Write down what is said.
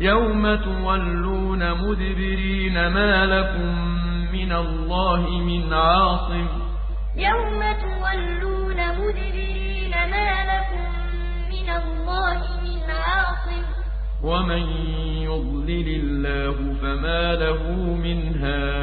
يوم تولون مدبرين ما لكم من الله من عاصم يوم تولون مدبرين ما لكم من الله من عاصم ومن يضلل الله فما له من هاد